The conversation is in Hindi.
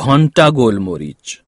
ঘন্টা গোলমরিচ